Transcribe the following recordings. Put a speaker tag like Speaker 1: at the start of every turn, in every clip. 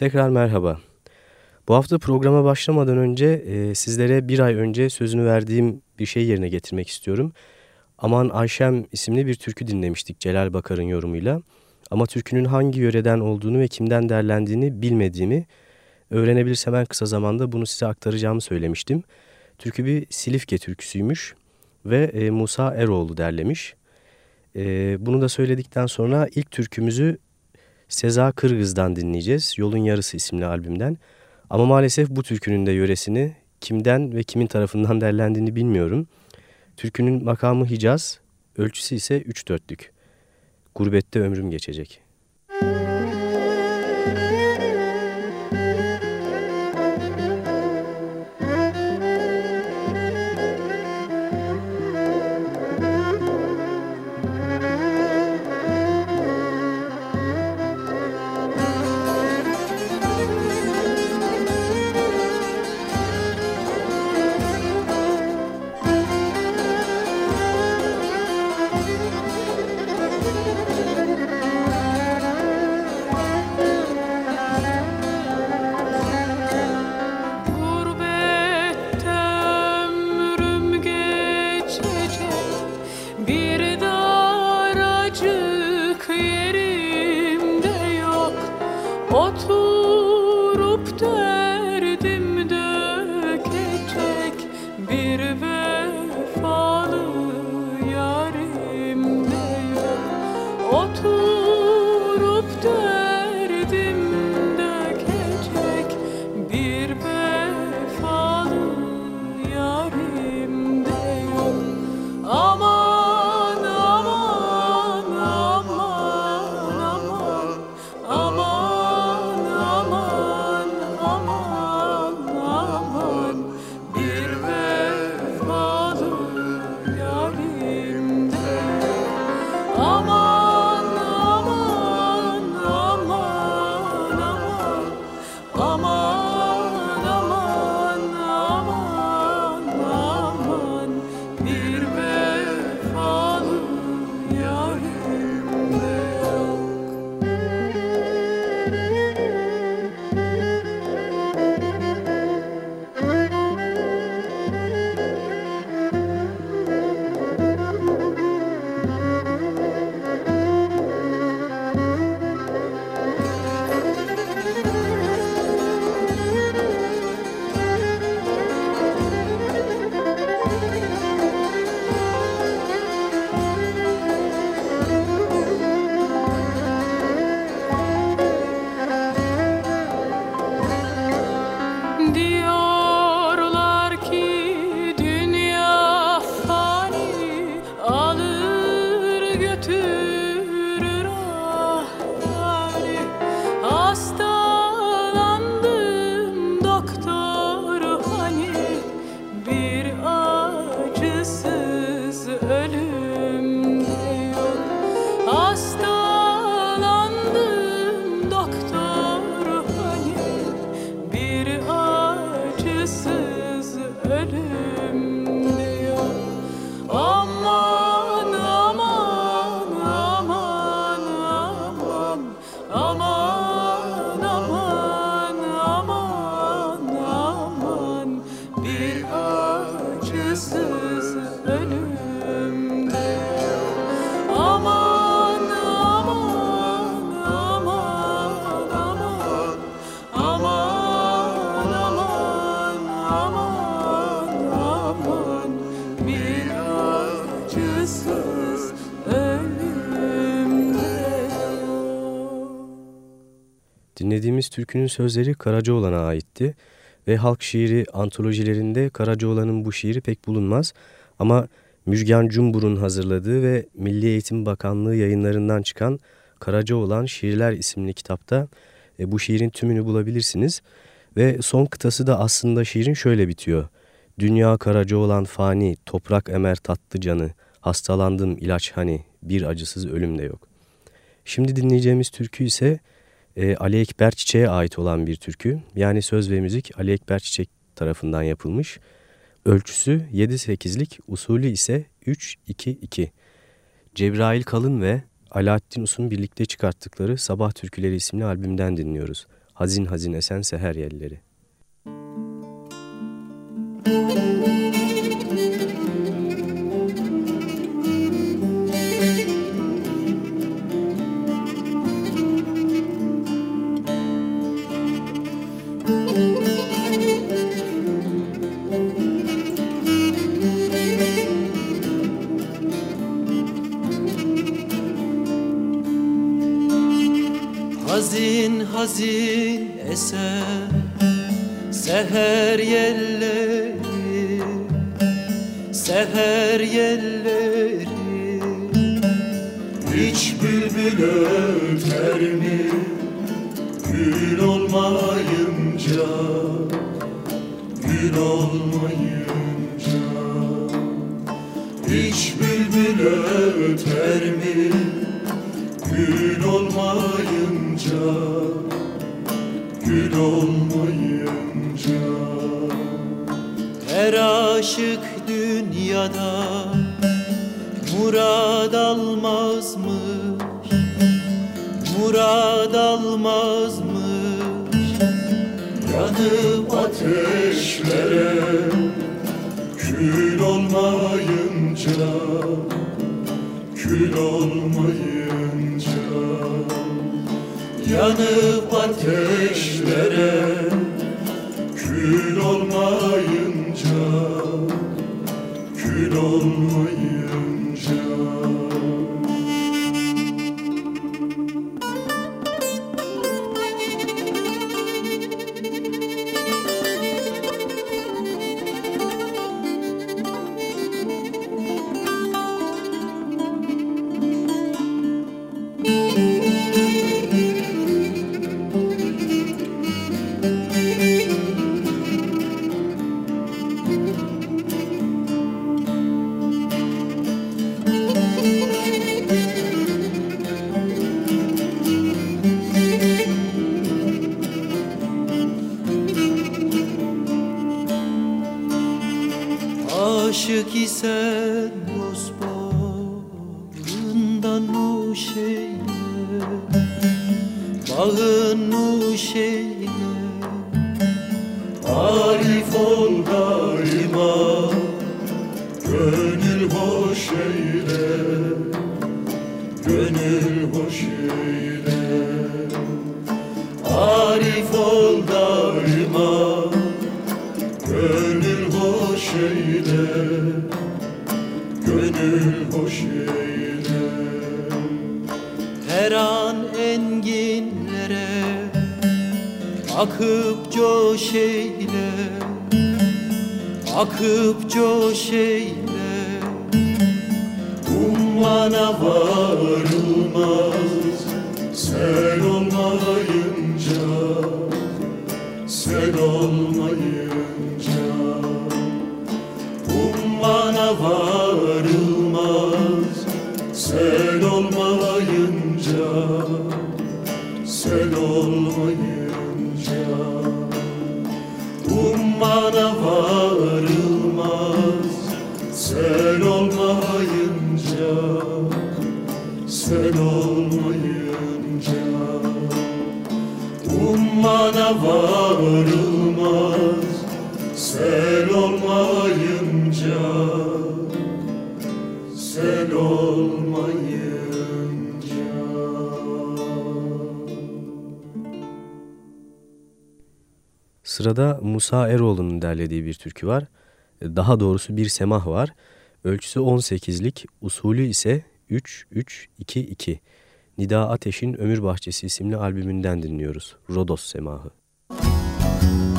Speaker 1: Tekrar merhaba. Bu hafta programa başlamadan önce e, sizlere bir ay önce sözünü verdiğim bir şey yerine getirmek istiyorum. Aman Ayşem isimli bir türkü dinlemiştik Celal Bakar'ın yorumuyla. Ama türkünün hangi yöreden olduğunu ve kimden derlendiğini bilmediğimi öğrenebilirsem en kısa zamanda bunu size aktaracağımı söylemiştim. Türkü bir Silifke türküsüymüş ve e, Musa Eroğlu derlemiş. E, bunu da söyledikten sonra ilk türkümüzü Seza Kırgız'dan dinleyeceğiz. Yolun Yarısı isimli albümden. Ama maalesef bu türkünün de yöresini kimden ve kimin tarafından derlendiğini bilmiyorum. Türkünün makamı Hicaz, ölçüsü ise üç dörtlük. Gurbette ömrüm geçecek. otur. Dinlediğimiz türkünün sözleri Karacaoğlan'a aitti ve halk şiiri antolojilerinde Karacaoğlan'ın bu şiiri pek bulunmaz ama Müjgan Cumbur'un hazırladığı ve Milli Eğitim Bakanlığı yayınlarından çıkan Karacaoğlan Şiirler isimli kitapta e, bu şiirin tümünü bulabilirsiniz. Ve son kıtası da aslında şiirin şöyle bitiyor. Dünya Karacaoğlan fani, toprak emer tatlı canı, hastalandım ilaç hani, bir acısız ölüm de yok. Şimdi dinleyeceğimiz türkü ise e, Ali Ekber Çiçek'e ait olan bir türkü. Yani söz ve müzik Ali Ekber Çiçek tarafından yapılmış. Ölçüsü 7-8'lik, usulü ise 3-2-2. Cebrail Kalın ve Alaaddin Us'un birlikte çıkarttıkları Sabah Türküleri isimli albümden dinliyoruz.
Speaker 2: hazin hazin esen seher yelleri.
Speaker 3: Hazin hazin eser Seher yelleri Seher yelleri Hiç bülbül öter mi Gül olmayınca Gül olmayınca aşık dünyada. Murad almazmış Murad almazmış. Yanıp ateşlere Kül olmayınca Kül olmayınca. Yanıp ateşlere Kül Sen olmayınca Sen olmayınca. Ummana varılmaz. Sen olmayınca Sen olmayınca. Ummana varılmaz
Speaker 2: Sırada Musa Eroğlu'nun derlediği bir türkü var. Daha doğrusu bir semah var. Ölçüsü 18'lik, usulü ise 3-3-2-2. Nida Ateş'in Ömür Bahçesi isimli albümünden dinliyoruz. Rodos Semahı.
Speaker 4: Ayıplarım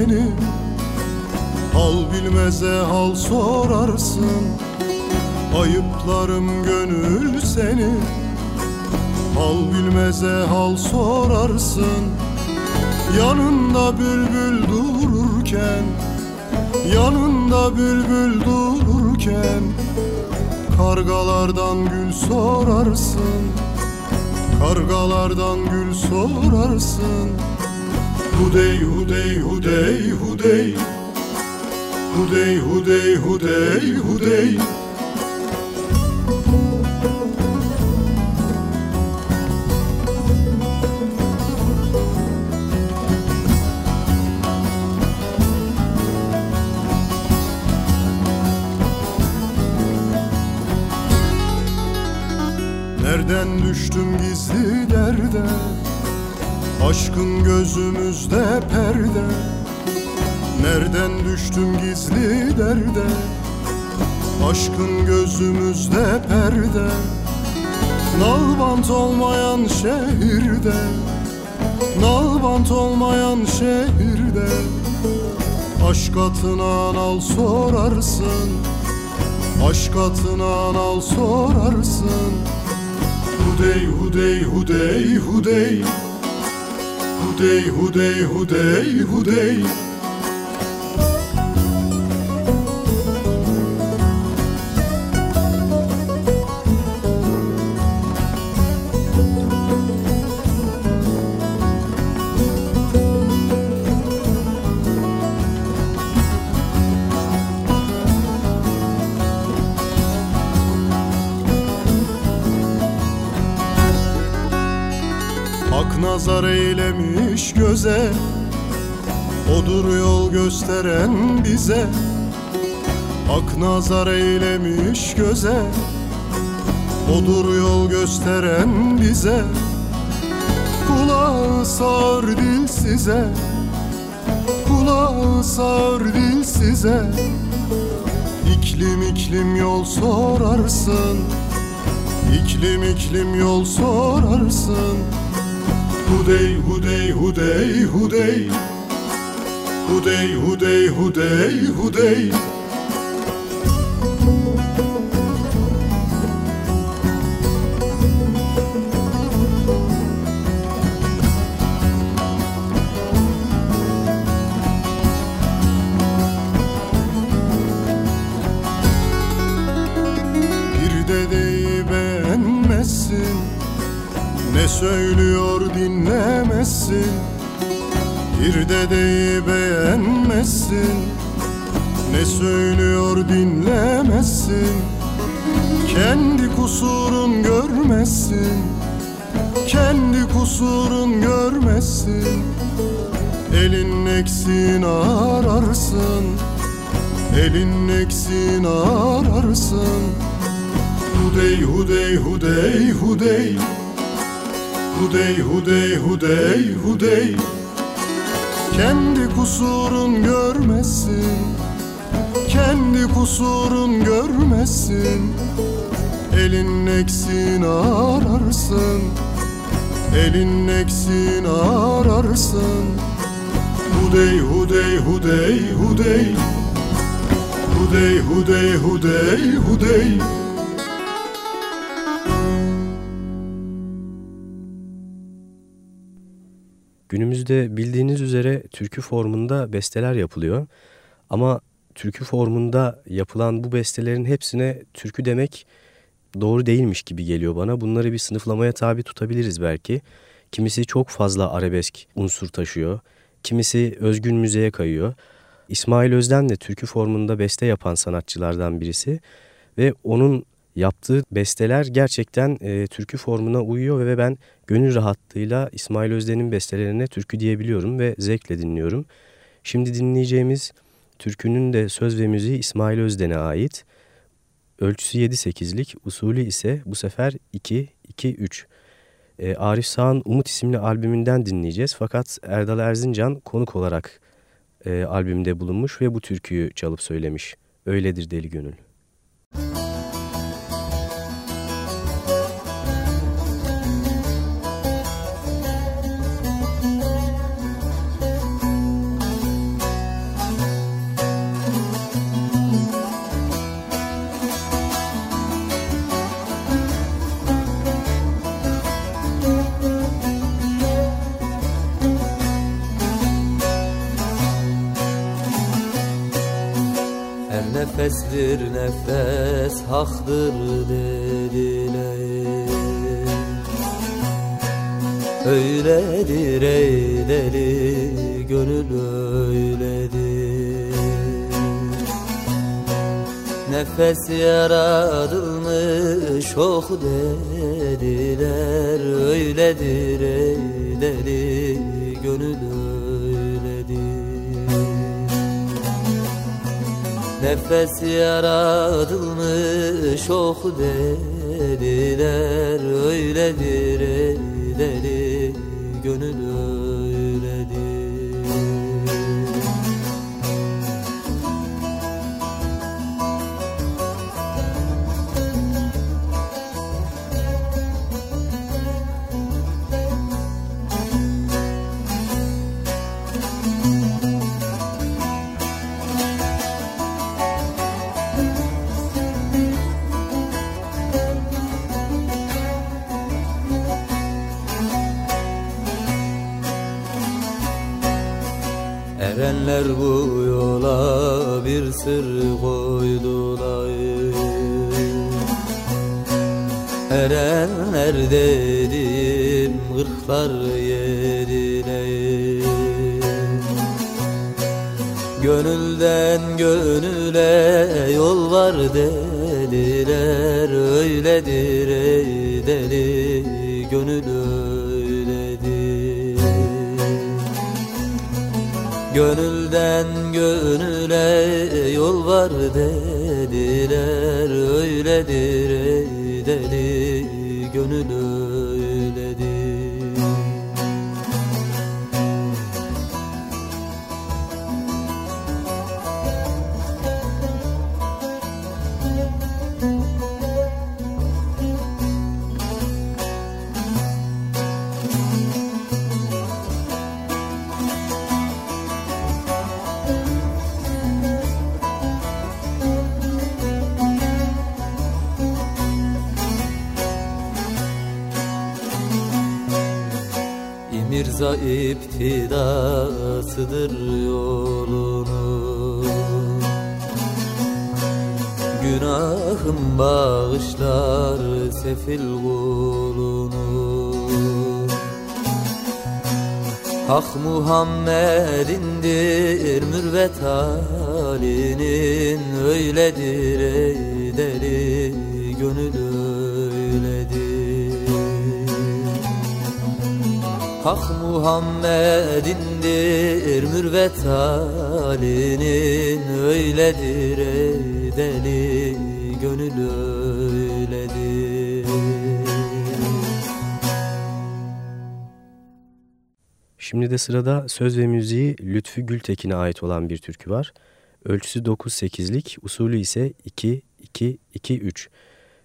Speaker 4: seni Hal bilmeze hal sorarsın. Ayıplarım gönül seni. Hal bilmeze hal sorarsın. Yanında bülbül dururken
Speaker 3: Yanında bülbül dururken Kargalardan gül sorarsın. Kargalardan gül sorarsın Hudey hudey hudey hudey. Hudey hudey hudey hudey. Nereden düştüm gizli derde Aşkın gözümüzde perde. Nereden düştüm gizli derde? Aşkın gözümüzde perde. Nalbant olmayan şehirde. Nalbant olmayan şehirde. Aşk atına al sorarsın. Aşk atına al sorarsın. Hudey hudey hudey hudey Hudey hudey hudey hudey nazar eylemiş göze. Odur yol gösteren bize. Hak nazar eylemiş göze. Odur yol gösteren bize. Kulağı sağır dil size. Kulağı sağır dil size. İklim iklim yol sorarsın. İklim iklim yol sorarsın Hudey hudey hudey hudey. Hudey hudey hudey hudey dedeyi beğenmezsin. Ne söylüyor dinlemezsin. Kendi kusurun görmezsin. Kendi kusurun görmezsin. Elin eksin ararsın. Elin eksin ararsın. Hudey hudey hudey hudey. Hudey hudey hudey hudey Kendi kusurun görmesin. Kendi kusurun görmesin. Elin eksin ararsın. Elin eksin ararsın. Hudey hudey hudey hudey. Hudey hudey hudey hudey
Speaker 2: Günümüzde bildiğiniz üzere türkü formunda besteler yapılıyor. Ama türkü formunda yapılan bu bestelerin hepsine türkü demek doğru değilmiş gibi geliyor bana. Bunları bir sınıflamaya tabi tutabiliriz belki. Kimisi çok fazla arabesk unsur taşıyor. Kimisi özgün müzeye kayıyor. İsmail Özden de türkü formunda beste yapan sanatçılardan birisi. Ve onun yaptığı besteler gerçekten e, türkü formuna uyuyor ve ben gönül rahatlığıyla İsmail Özden'in bestelerine türkü diyebiliyorum ve zevkle dinliyorum. Şimdi dinleyeceğimiz türkünün de söz ve müziği İsmail Özden'e ait. Ölçüsü 7-8'lik, usulü ise bu sefer 2-2-3. E, Arif Sağ'ın Umut isimli albümünden dinleyeceğiz fakat Erdal Erzincan konuk olarak e, albümde bulunmuş ve bu türküyü çalıp söylemiş. Öyledir deli gönül.
Speaker 5: Nefesdir nefes haktır dediler Öyledir ey deli gönül öyledir. Nefes yaratılmış ok dediler. Öyledir ey deli gönül Nefes yaratılmış ok dediler Öyledir ey bu yola bir sır koydular Erenler dedim kırklar yediler Gönülden gönüle yol var dediler Öyledir ey deli. Gönül Gönülden gönüle yol var dediler Öyledir ey iptidasıdır yolunu. Günahım bağışlar sefil kulunu. Hak Muhammed'indir mürvet halinin Öyledir ey deli gönül Hak Muhammed'indir mürvet halinin Öyledir ey deli gönül öyledir
Speaker 2: Şimdi de sırada söz ve müziği Lütfü Gültekin'e ait olan bir türkü var. Ölçüsü 9-8'lik, usulü ise 2-2-2-3.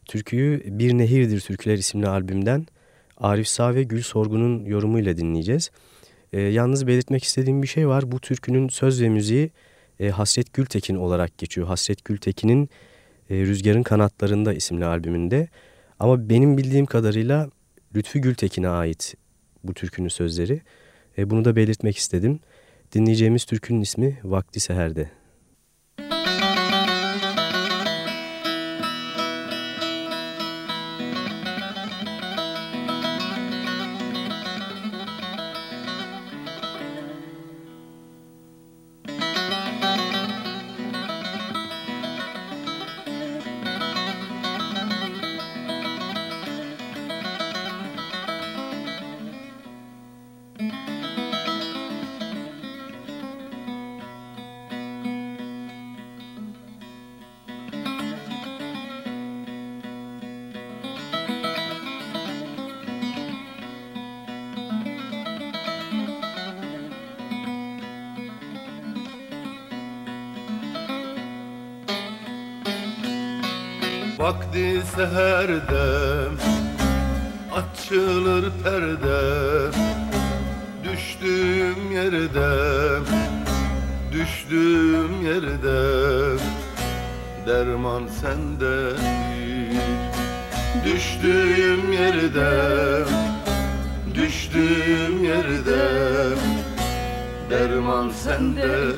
Speaker 2: Türküyü Bir Nehirdir Türküler isimli albümden Arif Sağ ve Gül Sorgun'un yorumuyla dinleyeceğiz. E, yalnız belirtmek istediğim bir şey var. Bu türkünün söz ve müziği e, Hasret Gültekin olarak geçiyor. Hasret Gültekin'in e, Rüzgarın Kanatlarında isimli albümünde. Ama benim bildiğim kadarıyla Lütfü Gültekin'e ait bu türkünün sözleri. E, bunu da belirtmek istedim. Dinleyeceğimiz türkünün ismi Vakti Seher'de.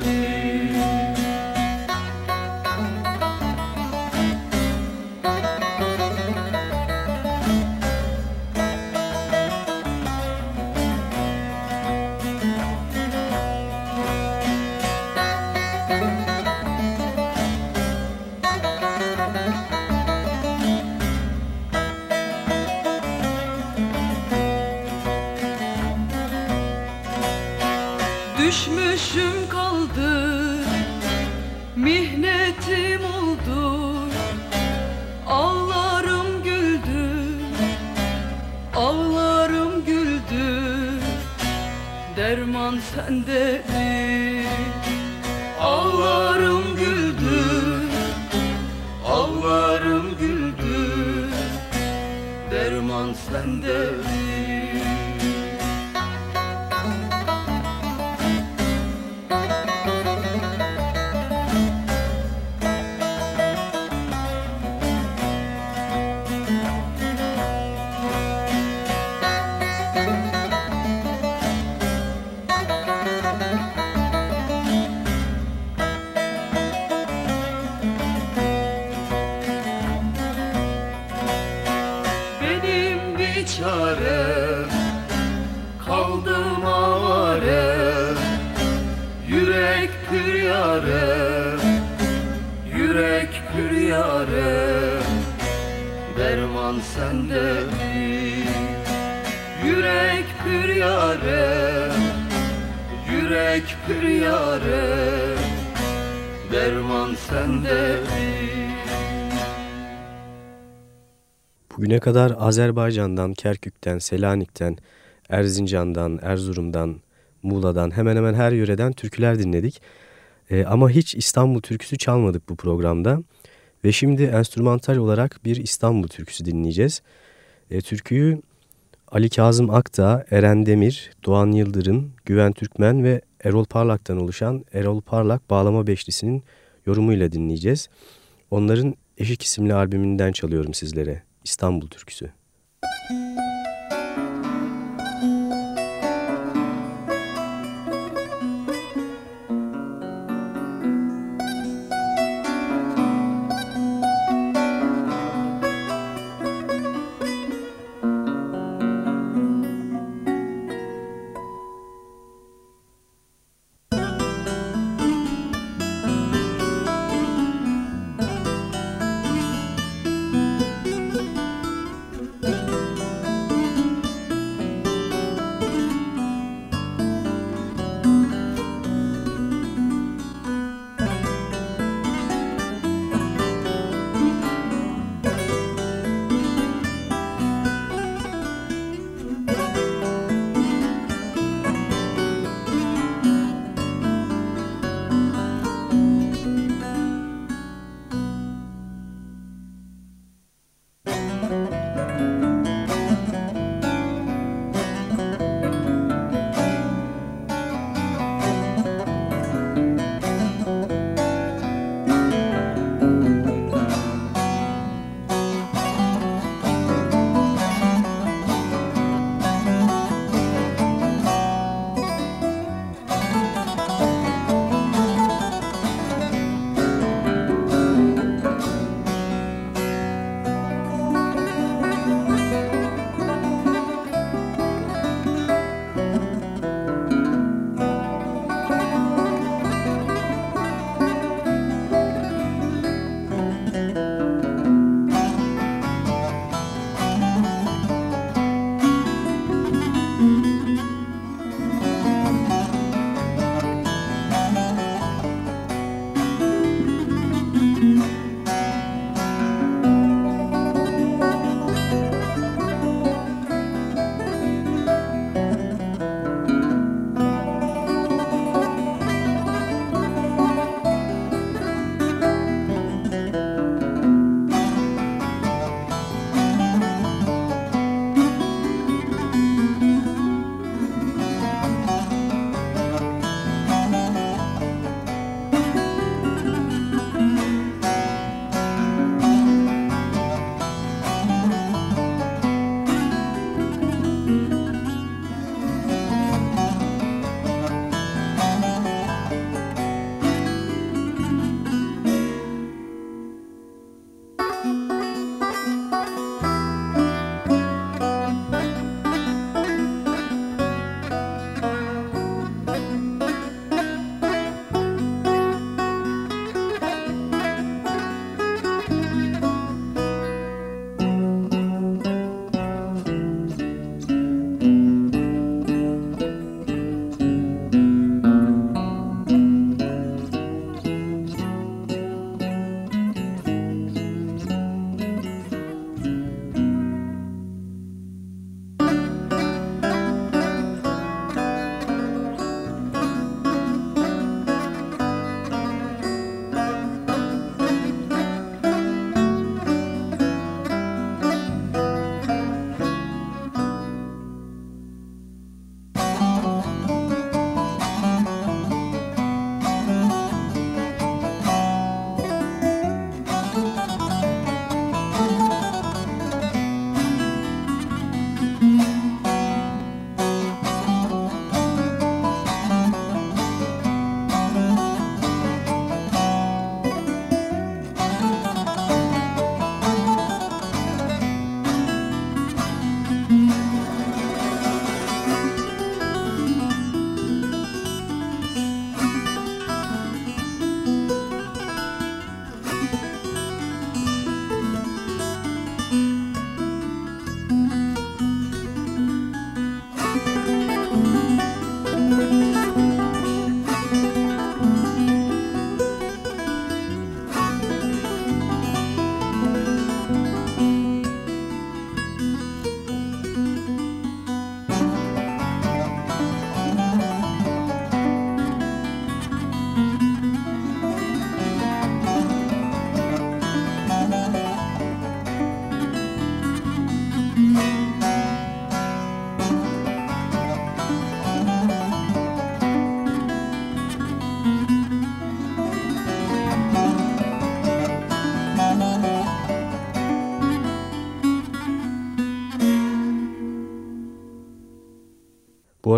Speaker 6: Derman
Speaker 7: Yürek pür yare Yürek pür yare Derman sende
Speaker 2: Bugüne kadar Azerbaycan'dan, Kerkük'ten, Selanik'ten, Erzincan'dan, Erzurum'dan, Muğla'dan hemen hemen her yöreden türküler dinledik. Ee, ama hiç İstanbul türküsü çalmadık bu programda. Ve şimdi enstrümantal olarak bir İstanbul türküsü dinleyeceğiz. Ee, türküyü Ali Kazım Akdağ, Eren Demir, Doğan Yıldırım, Güven Türkmen ve Erol Parlak'tan oluşan Erol Parlak Bağlama Beşlisi'nin yorumuyla dinleyeceğiz. Onların Eşik isimli albümünden çalıyorum sizlere. İstanbul Türküsü.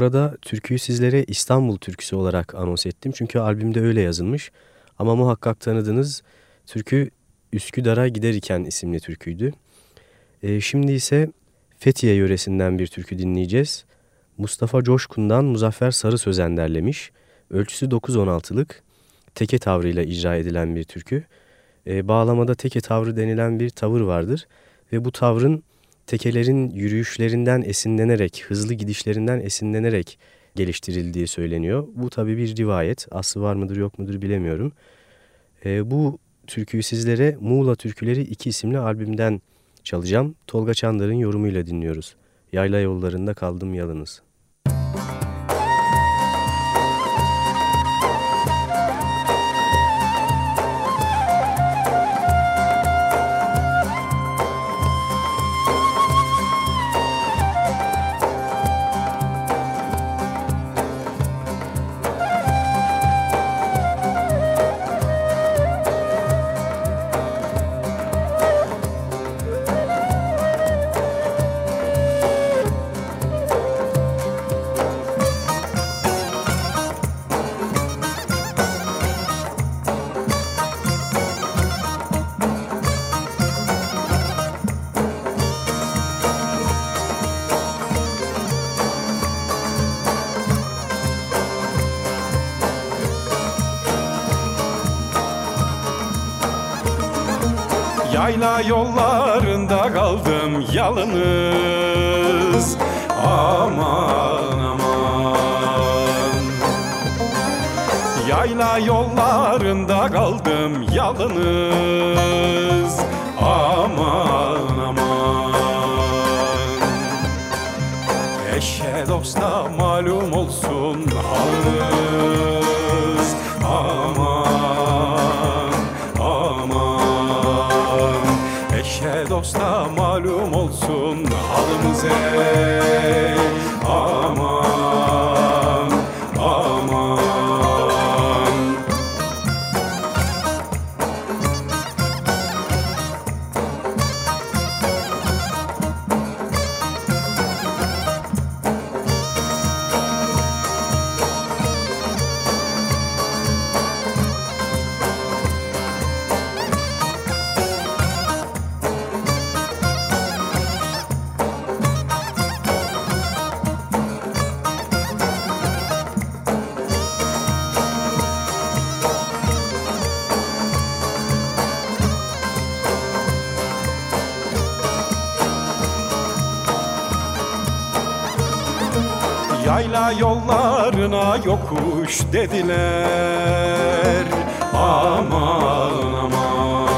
Speaker 2: Arada türküyü sizlere İstanbul türküsü olarak anons ettim. Çünkü albümde öyle yazılmış. Ama muhakkak tanıdığınız türkü Üsküdar'a gider iken isimli türküydü. E, şimdi ise Fethiye yöresinden bir türkü dinleyeceğiz. Mustafa Coşkun'dan Muzaffer Sarı Sözen derlemiş. Ölçüsü 9-16'lık teke tavrıyla icra edilen bir türkü. E, bağlamada teke tavrı denilen bir tavır vardır ve bu tavrın tekelerin yürüyüşlerinden esinlenerek, hızlı gidişlerinden esinlenerek geliştirildiği söyleniyor. Bu tabi bir rivayet. Aslı var mıdır yok mudur bilemiyorum. E, bu türküyü sizlere Muğla Türküleri 2 isimli albümden çalacağım. Tolga Çandar'ın yorumuyla dinliyoruz. Yayla yollarında kaldım yalınız.
Speaker 8: Yayla yollarında kaldım yalnız. Aman aman. Yayla yollarında kaldım yalnız. Aman aman. Eşe dosta Jesus. Yollarına yokuş dediler. Aman aman.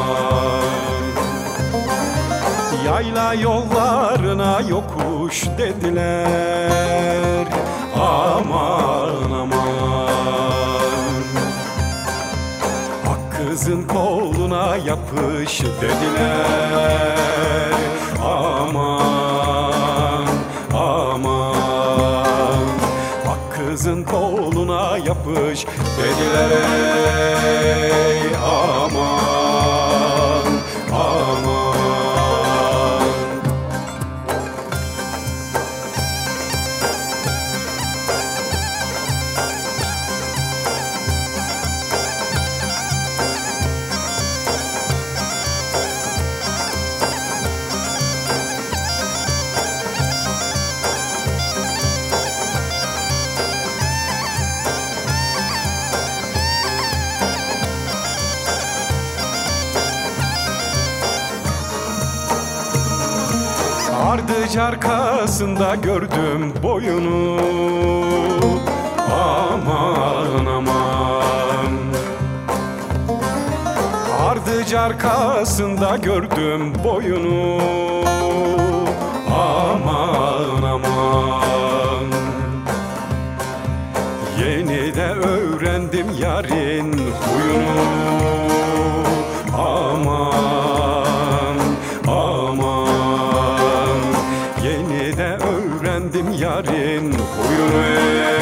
Speaker 8: Yayla yollarına yokuş dediler. Aman aman. Ak kızın koluna yapış dediler kızın koluna yapış dediler ey aman arkasında gördüm boyunu. Aman aman. Ardıç arkasında gördüm boyunu. Aman aman. Yeni de öğrendim yarın huyunu huyunu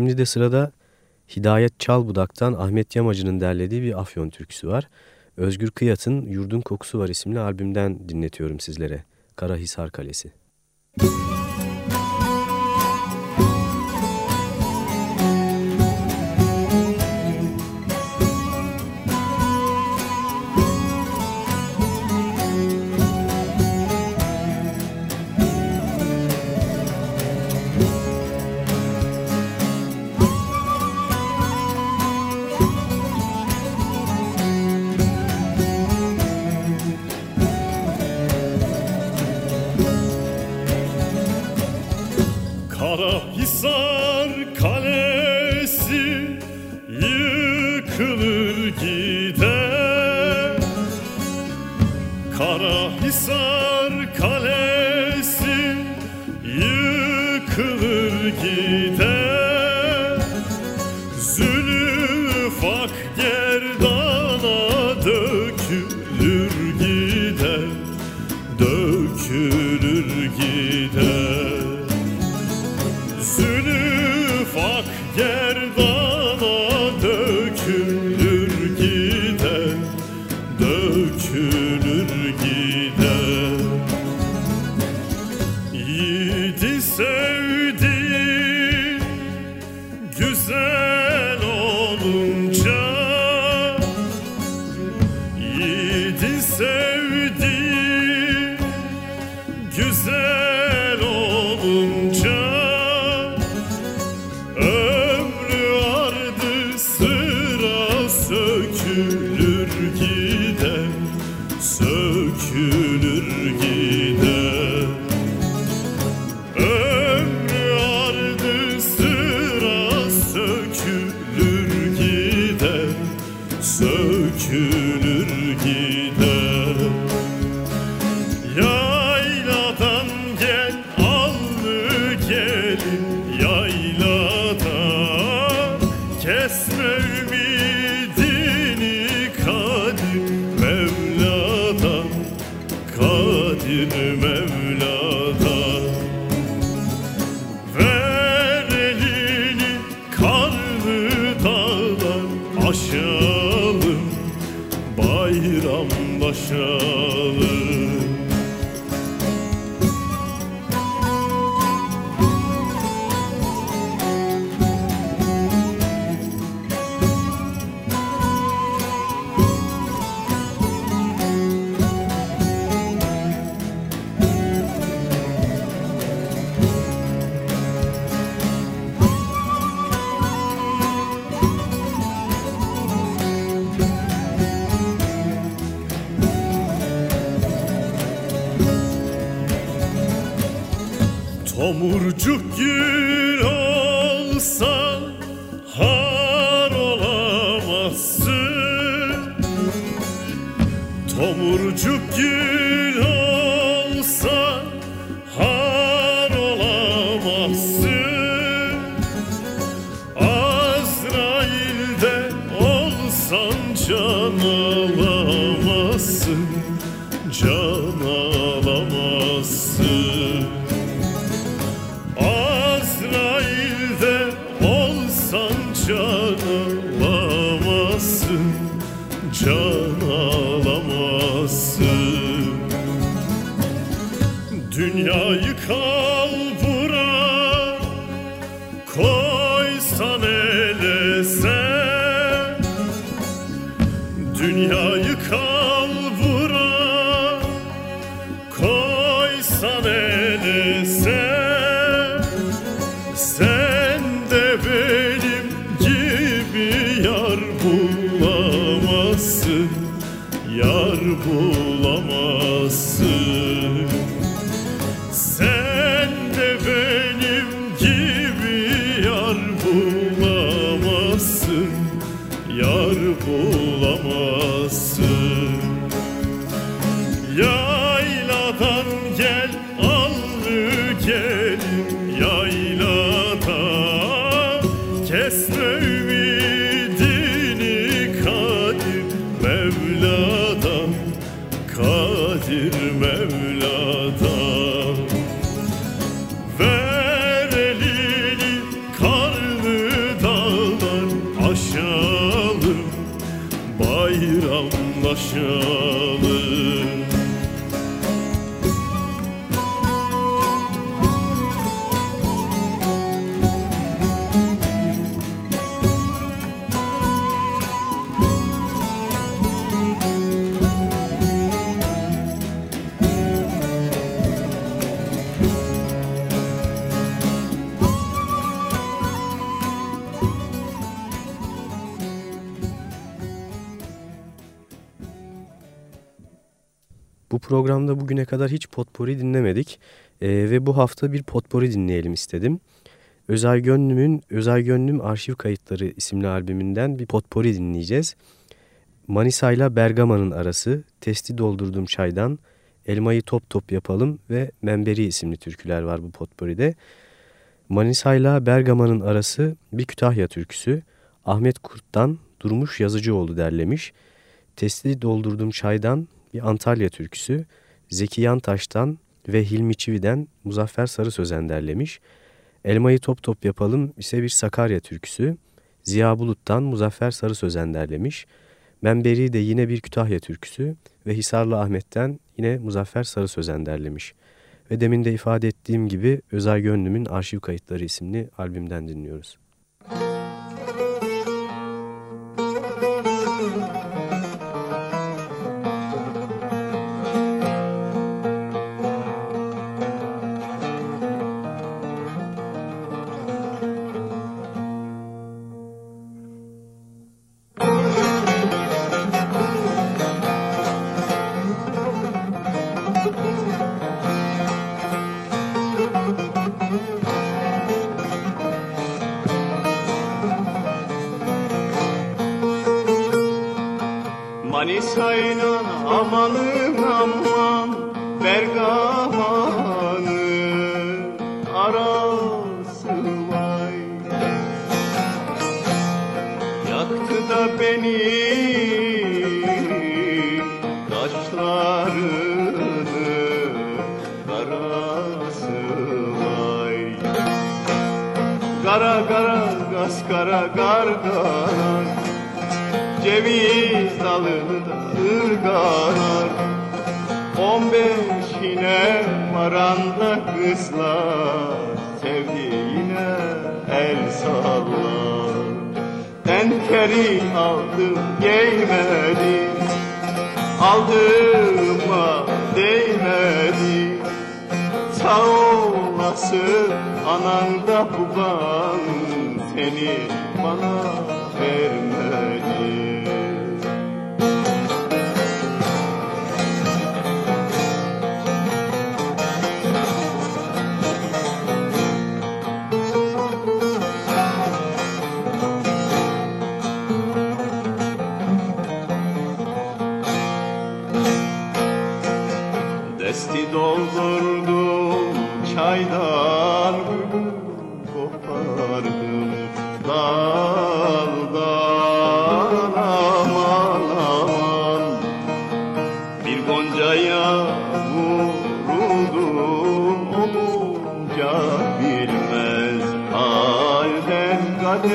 Speaker 9: Şimdi de sırada Hidayet Çalbudak'tan Ahmet Yamacı'nın derlediği bir Afyon türküsü var. Özgür Kıyat'ın Yurdun Kokusu Var isimli albümden dinletiyorum sizlere. Karahisar Kalesi. Müzik
Speaker 10: can alamazsın Can alamazsın.
Speaker 9: Dünya
Speaker 2: yıkar. Programda bugüne kadar hiç potpori dinlemedik ee, ve bu hafta bir potpori dinleyelim istedim. Özay Gönlüm'ün Özay Gönlüm Arşiv Kayıtları isimli albümünden bir potpori dinleyeceğiz. Manisa ile Bergama'nın arası, Testi Doldurdum Çaydan, Elmayı Top Top Yapalım ve Memberi isimli türküler var bu potporide. Manisa ile Bergama'nın arası bir Kütahya türküsü. Ahmet Kurt'tan Durmuş Yazıcıoğlu derlemiş. Testi Doldurdum Çaydan bir Antalya türküsü. Zeki Yantaş'tan ve Hilmi Çivi'den Muzaffer Sarı Sözen derlemiş. Elmayı Top Top Yapalım ise bir Sakarya türküsü. Ziya Bulut'tan Muzaffer Sarı Sözen derlemiş. Memberi de yine bir Kütahya türküsü ve Hisarlı Ahmet'ten yine Muzaffer Sarı Sözen derlemiş. Ve demin de ifade ettiğim gibi Özay Gönlüm'ün Arşiv Kayıtları isimli albümden dinliyoruz.
Speaker 11: Manisa'yla amanın aman Bergama'nın arası vay. Yaktı da beni kaşlarını karası vay. Kara kara gaz kara gar gar Ceviz dalında ırgalar On beşine varanda kızlar Sevdiğine el sallar. Tenkeri aldım giymedi Aldığıma değmedi. Sağ olasın anan da baban Seni bana vermedi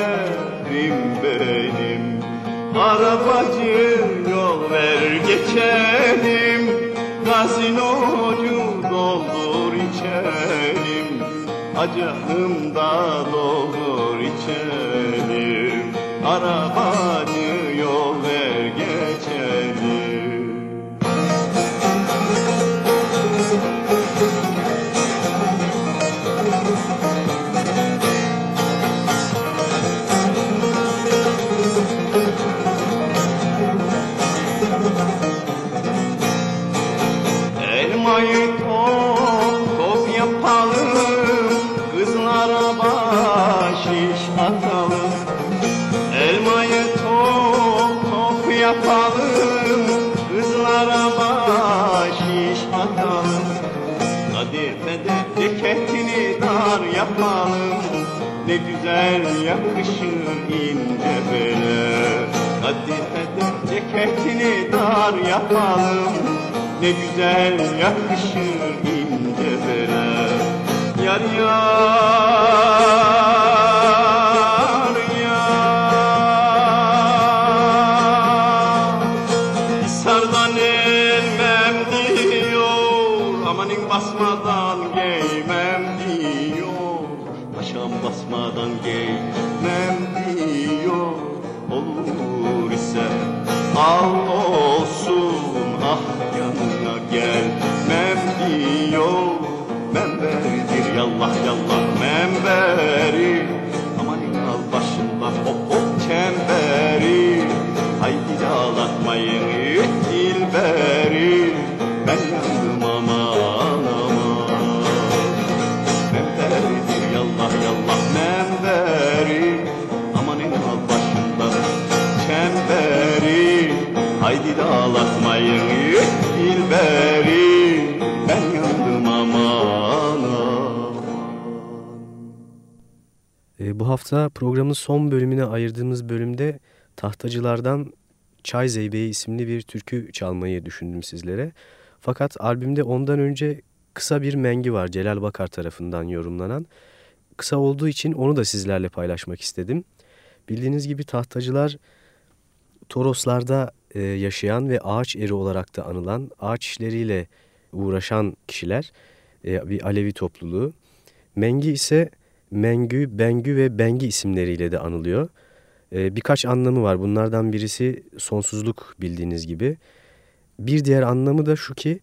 Speaker 11: kaderim benim. Arabacı yol ver geçelim. Doldur içelim. Acahım da içelim. Arabacı Ceketini dar yapalım. Ne güzel yakışır ince bere yar yar Memberidir yallah yallah memberi. Aman al başında hop hop çemberi. Haydi ağlatmayın dilberi. Ben yandım aman aman. Memberidir yallah yallah memberi. Aman al başında çemberi. Haydi ağlatmayın
Speaker 2: bu hafta programın son bölümüne ayırdığımız bölümde Tahtacılardan Çay Zeybeği isimli bir türkü çalmayı düşündüm sizlere. Fakat albümde ondan önce kısa bir mengi var Celal Bakar tarafından yorumlanan. Kısa olduğu için onu da sizlerle paylaşmak istedim. Bildiğiniz gibi tahtacılar Toroslarda e, yaşayan ve ağaç eri olarak da anılan ağaç işleriyle uğraşan kişiler e, bir Alevi topluluğu. Mengi ise Mengü, Bengü ve Bengi isimleriyle de anılıyor. E, birkaç anlamı var. Bunlardan birisi sonsuzluk bildiğiniz gibi. Bir diğer anlamı da şu ki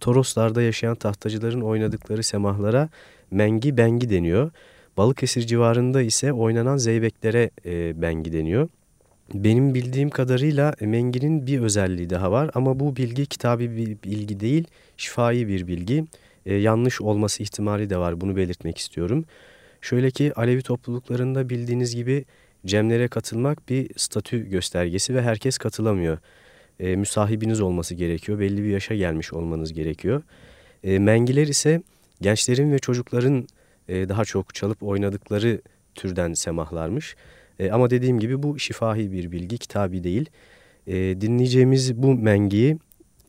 Speaker 2: Toroslarda yaşayan tahtacıların oynadıkları semahlara Mengi, Bengi deniyor. Balıkesir civarında ise oynanan zeybeklere e, Bengi deniyor. Benim bildiğim kadarıyla Mengi'nin bir özelliği daha var ama bu bilgi kitabi bir bilgi değil, şifai bir bilgi. E, yanlış olması ihtimali de var bunu belirtmek istiyorum. Şöyle ki Alevi topluluklarında bildiğiniz gibi cemlere katılmak bir statü göstergesi ve herkes katılamıyor. E, müsahibiniz olması gerekiyor, belli bir yaşa gelmiş olmanız gerekiyor. E, mengiler ise gençlerin ve çocukların e, daha çok çalıp oynadıkları türden semahlarmış. E, ama dediğim gibi bu şifahi bir bilgi, kitabi değil. E, dinleyeceğimiz bu mengiyi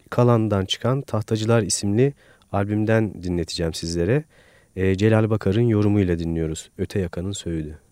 Speaker 2: Kalan'dan çıkan Tahtacılar isimli albümden dinleteceğim sizlere. E, Celal Bakar'ın yorumuyla dinliyoruz. Öte Yakanın Söğüdü.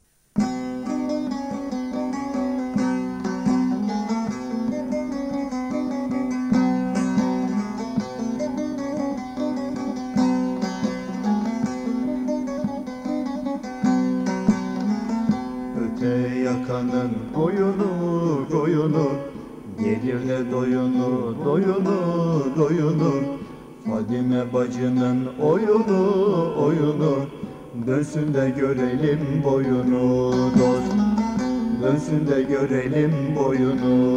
Speaker 11: Dönsün de görelim boyunu dost Dönsün de görelim boyunu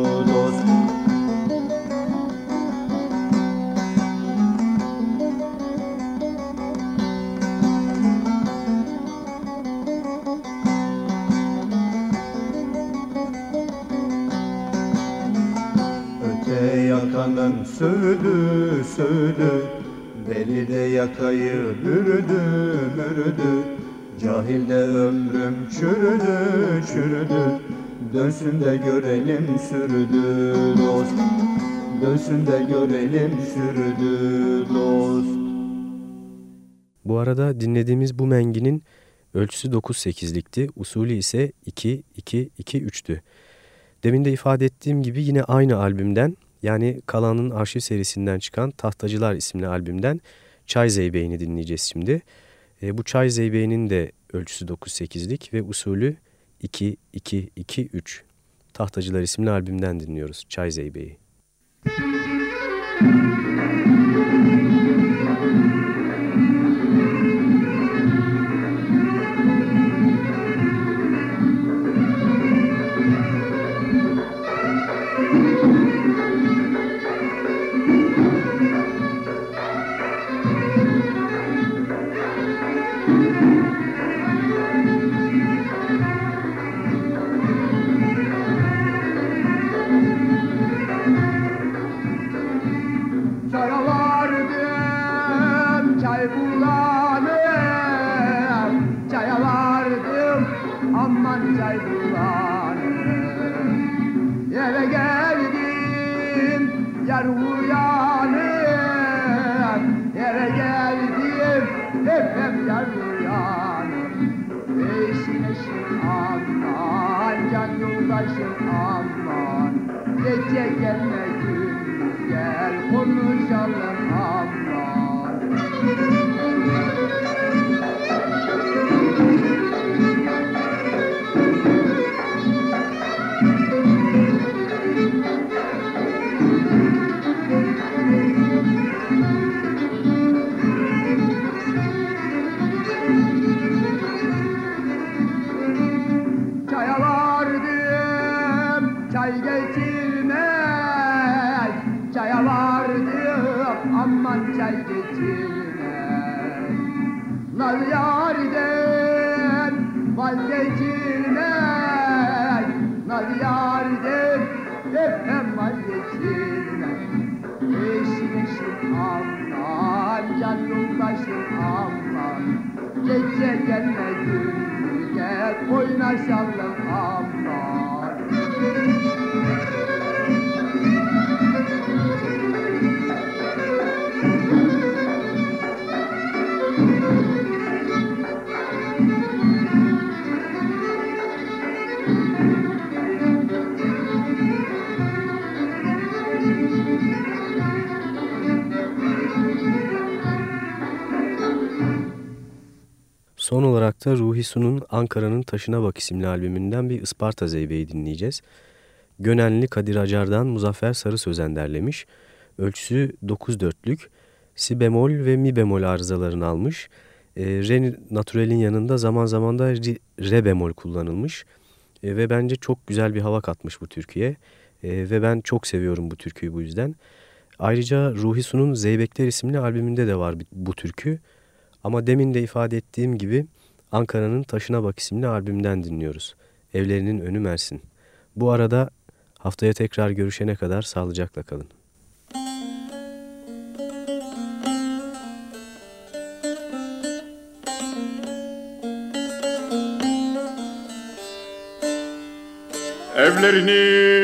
Speaker 11: Dönsün görelim sürüdü dost Dönsün görelim sürüdü dost
Speaker 2: Bu arada dinlediğimiz bu menginin ölçüsü 9-8'likti, usulü ise 2-2-2-3'tü. Demin de ifade ettiğim gibi yine aynı albümden yani Kalan'ın arşiv serisinden çıkan Tahtacılar isimli albümden Çay Zeybeğini dinleyeceğiz şimdi. E, bu Çay Zeybeğinin de ölçüsü 9-8'lik ve usulü 2-2-2-3. Tahtacılar isimli albümden dinliyoruz Çay Zeybeği.
Speaker 12: Çaya vazgeçilmez Naz yariden vazgeçilmez. Naz yariden efem vazgeçilmez. Eşin aman can yoldaşın aman Gece gelme gündüz gel oynaşalım aman
Speaker 2: olarak da Ruhi Su'nun Ankara'nın Taşına Bak isimli albümünden bir Isparta Zeybe'yi dinleyeceğiz. Gönenli Kadir Acar'dan Muzaffer Sarı Sözen derlemiş. Ölçüsü 9 dörtlük, si bemol ve mi bemol arızalarını almış. E, re naturalin yanında zaman zaman da re bemol kullanılmış. E, ve bence çok güzel bir hava katmış bu türküye. E, ve ben çok seviyorum bu türküyü bu yüzden. Ayrıca Ruhi Su'nun Zeybekler isimli albümünde de var bu türkü. Ama demin de ifade ettiğim gibi Ankara'nın Taşına Bak isimli albümden dinliyoruz. Evlerinin önü Mersin. Bu arada haftaya tekrar görüşene kadar sağlıcakla kalın.
Speaker 8: Evlerini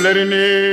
Speaker 8: gözlerini